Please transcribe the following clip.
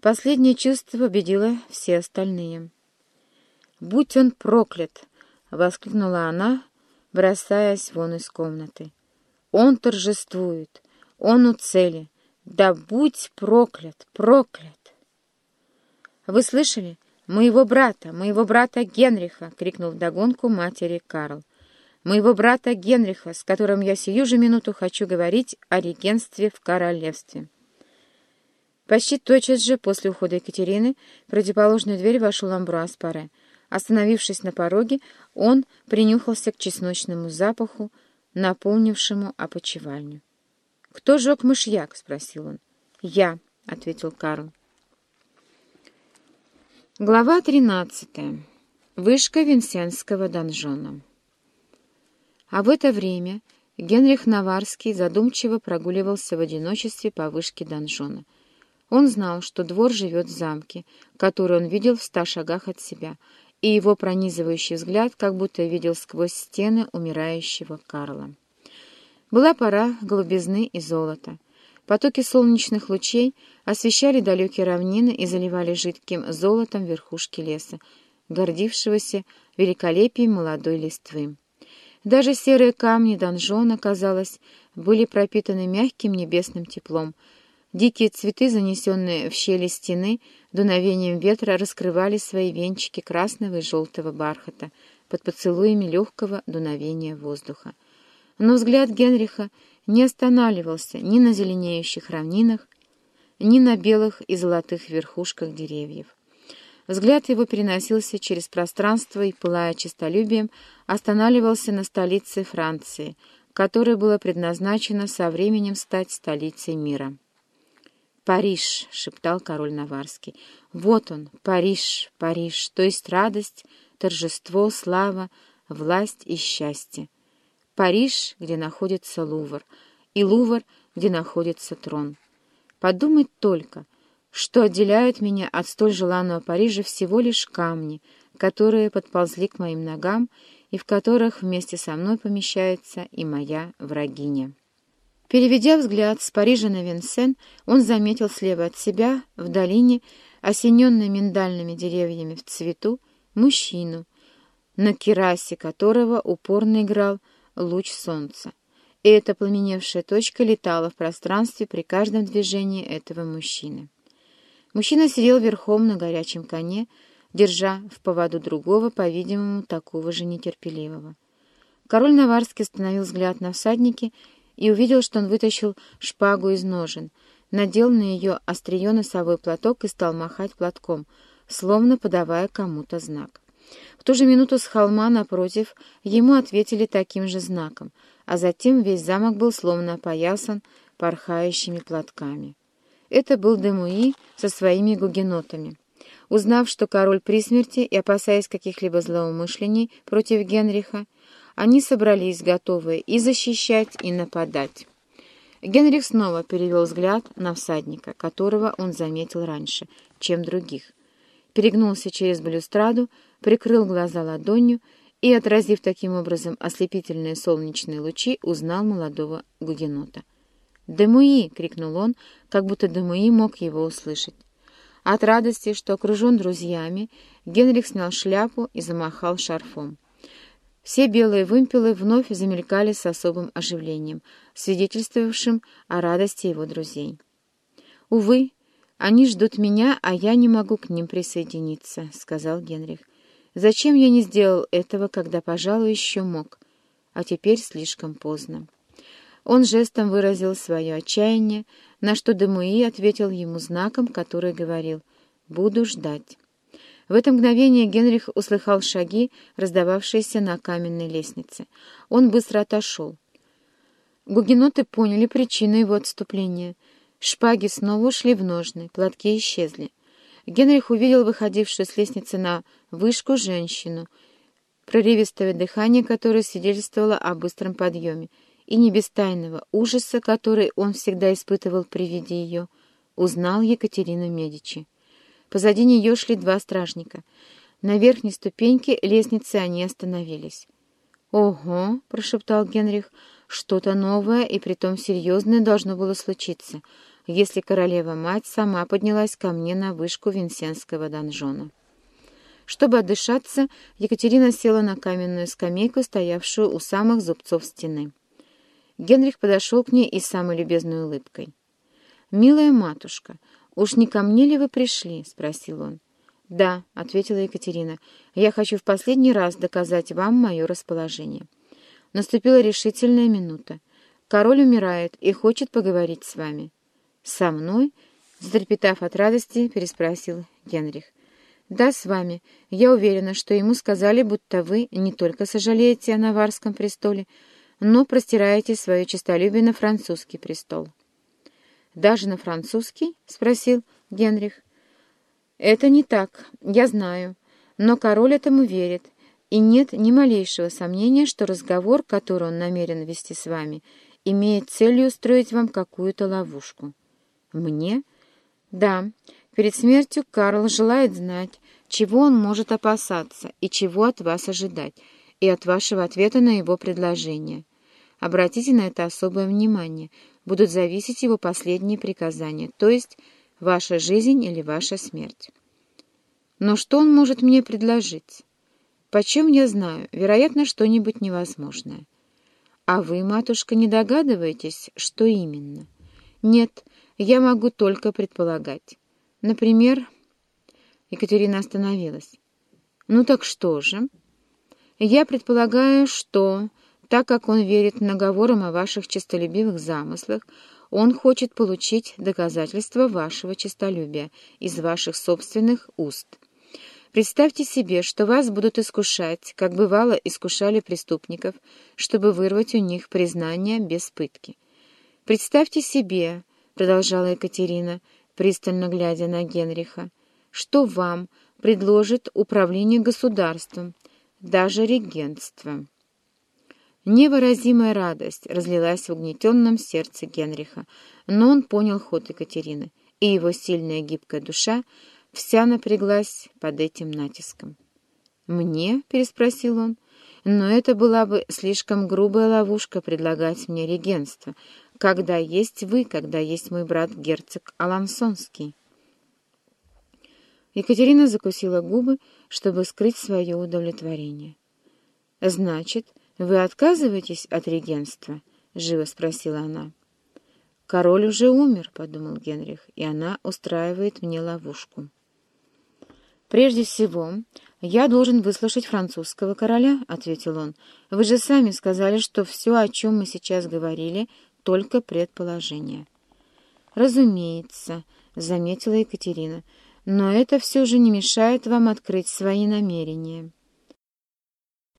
Последнее чувство победило все остальные. «Будь он проклят!» — воскликнула она, бросаясь вон из комнаты. «Он торжествует! Он у цели! Да будь проклят! Проклят!» «Вы слышали? Моего брата! Моего брата Генриха!» — крикнул вдогонку матери Карл. «Моего брата Генриха, с которым я сию же минуту хочу говорить о регенстве в королевстве!» Почти тотчас же после ухода Екатерины в противоположную дверь вошел Амбруаз Паре. Остановившись на пороге, он принюхался к чесночному запаху, наполнившему опочивальню. «Кто жег мышьяк?» — спросил он. «Я», — ответил Карл. Глава тринадцатая. Вышка Винсенского донжона. А в это время Генрих Наварский задумчиво прогуливался в одиночестве по вышке донжона — он знал, что двор живет в замке, который он видел в ста шагах от себя, и его пронизывающий взгляд как будто видел сквозь стены умирающего Карла. Была пора голубизны и золота. Потоки солнечных лучей освещали далекие равнины и заливали жидким золотом верхушки леса, гордившегося великолепием молодой листвы. Даже серые камни донжона, казалось, были пропитаны мягким небесным теплом — Дикие цветы, занесенные в щели стены, дуновением ветра раскрывали свои венчики красного и желтого бархата под поцелуями легкого дуновения воздуха. Но взгляд Генриха не останавливался ни на зеленеющих равнинах, ни на белых и золотых верхушках деревьев. Взгляд его переносился через пространство и, пылая честолюбием, останавливался на столице Франции, которая была предназначена со временем стать столицей мира. «Париж!» — шептал король Наварский. «Вот он, Париж, Париж, то есть радость, торжество, слава, власть и счастье. Париж, где находится Лувр, и Лувр, где находится трон. Подумать только, что отделяют меня от столь желанного Парижа всего лишь камни, которые подползли к моим ногам и в которых вместе со мной помещается и моя врагиня». Переведя взгляд с Парижа на Винсен, он заметил слева от себя, в долине, осененной миндальными деревьями в цвету, мужчину, на керасе которого упорно играл луч солнца. И эта пламеневшая точка летала в пространстве при каждом движении этого мужчины. Мужчина сидел верхом на горячем коне, держа в поводу другого, по-видимому, такого же нетерпеливого. Король Наварский остановил взгляд на всаднике и увидел, что он вытащил шпагу из ножен, надел на ее острие носовой платок и стал махать платком, словно подавая кому-то знак. В ту же минуту с холма напротив ему ответили таким же знаком, а затем весь замок был словно опоясан порхающими платками. Это был Демуи со своими гугенотами. Узнав, что король при смерти и опасаясь каких-либо злоумышлений против Генриха, они собрались, готовые и защищать, и нападать. Генрих снова перевел взгляд на всадника, которого он заметил раньше, чем других. Перегнулся через балюстраду, прикрыл глаза ладонью и, отразив таким образом ослепительные солнечные лучи, узнал молодого гугенота. «Демуи!» — крикнул он, как будто Демуи мог его услышать. От радости, что окружен друзьями, Генрих снял шляпу и замахал шарфом. Все белые вымпелы вновь замелькали с особым оживлением, свидетельствовавшим о радости его друзей. «Увы, они ждут меня, а я не могу к ним присоединиться», — сказал Генрих. «Зачем я не сделал этого, когда, пожалуй, еще мог? А теперь слишком поздно». Он жестом выразил свое отчаяние, на что Демуи ответил ему знаком, который говорил «Буду ждать». В это мгновение Генрих услыхал шаги, раздававшиеся на каменной лестнице. Он быстро отошел. Гугеноты поняли причину его отступления. Шпаги снова ушли в ножны, платки исчезли. Генрих увидел выходившую с лестницы на вышку женщину, прорывистое дыхание которой свидетельствовало о быстром подъеме, и не без тайного ужаса, который он всегда испытывал при виде ее, узнал Екатерину Медичи. Позади нее шли два стражника. На верхней ступеньке лестницы они остановились. «Ого!» — прошептал Генрих. «Что-то новое и притом серьезное должно было случиться. если королева-мать сама поднялась ко мне на вышку Винсенского донжона. Чтобы отдышаться, Екатерина села на каменную скамейку, стоявшую у самых зубцов стены. Генрих подошел к ней и с самой любезной улыбкой. «Милая матушка, уж не ко мне ли вы пришли?» — спросил он. «Да», — ответила Екатерина, — «я хочу в последний раз доказать вам мое расположение». Наступила решительная минута. Король умирает и хочет поговорить с вами. «Со мной?» — затрепетав от радости, переспросил Генрих. «Да, с вами. Я уверена, что ему сказали, будто вы не только сожалеете о Наварском престоле, но простираете свое честолюбие на французский престол». «Даже на французский?» — спросил Генрих. «Это не так, я знаю, но король этому верит, и нет ни малейшего сомнения, что разговор, который он намерен вести с вами, имеет целью устроить вам какую-то ловушку». «Мне?» «Да». Перед смертью Карл желает знать, чего он может опасаться и чего от вас ожидать, и от вашего ответа на его предложение. Обратите на это особое внимание. Будут зависеть его последние приказания, то есть ваша жизнь или ваша смерть. Но что он может мне предложить? Почем я знаю? Вероятно, что-нибудь невозможное. А вы, матушка, не догадываетесь, что именно? Нет, я могу только предполагать. Например, Екатерина остановилась. Ну так что же? Я предполагаю, что, так как он верит наговорам о ваших честолюбивых замыслах, он хочет получить доказательства вашего честолюбия из ваших собственных уст. Представьте себе, что вас будут искушать, как бывало искушали преступников, чтобы вырвать у них признание без пытки. Представьте себе, — продолжала Екатерина, — пристально глядя на Генриха, что вам предложит управление государством, даже регентство. Невыразимая радость разлилась в угнетенном сердце Генриха, но он понял ход Екатерины, и его сильная гибкая душа вся напряглась под этим натиском. «Мне?» — переспросил он. «Но это была бы слишком грубая ловушка предлагать мне регенство, когда есть вы, когда есть мой брат герцог Алансонский. Екатерина закусила губы, чтобы скрыть свое удовлетворение. «Значит, вы отказываетесь от регенства?» — живо спросила она. «Король уже умер», — подумал Генрих, — «и она устраивает мне ловушку». «Прежде всего, я должен выслушать французского короля», — ответил он. «Вы же сами сказали, что все, о чем мы сейчас говорили, — только предположение. «Разумеется», — заметила Екатерина, — «но это все же не мешает вам открыть свои намерения».